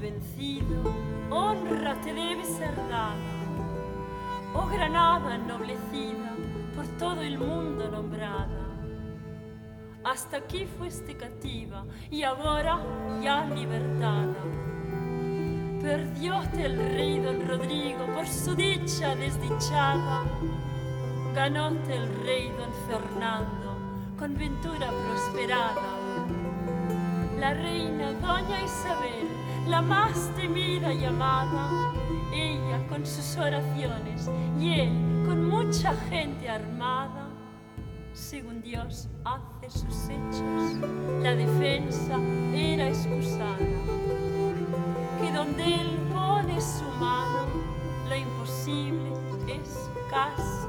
vencido, honra te debe ser dada. Oh Granada ennoblecida, por todo el mundo nombrada. Hasta aquí fuiste cativa y ahora ya libertada. Perdióte el rey don Rodrigo por su dicha desdichada. Ganóte el rey don Fernando con ventura prosperada. La reina doña Isabel, la más temida y amada, ella con sus oraciones y él con mucha gente armada, según Dios hace sus hechos, la defensa era excusada, que donde él pone su mano, lo imposible es casi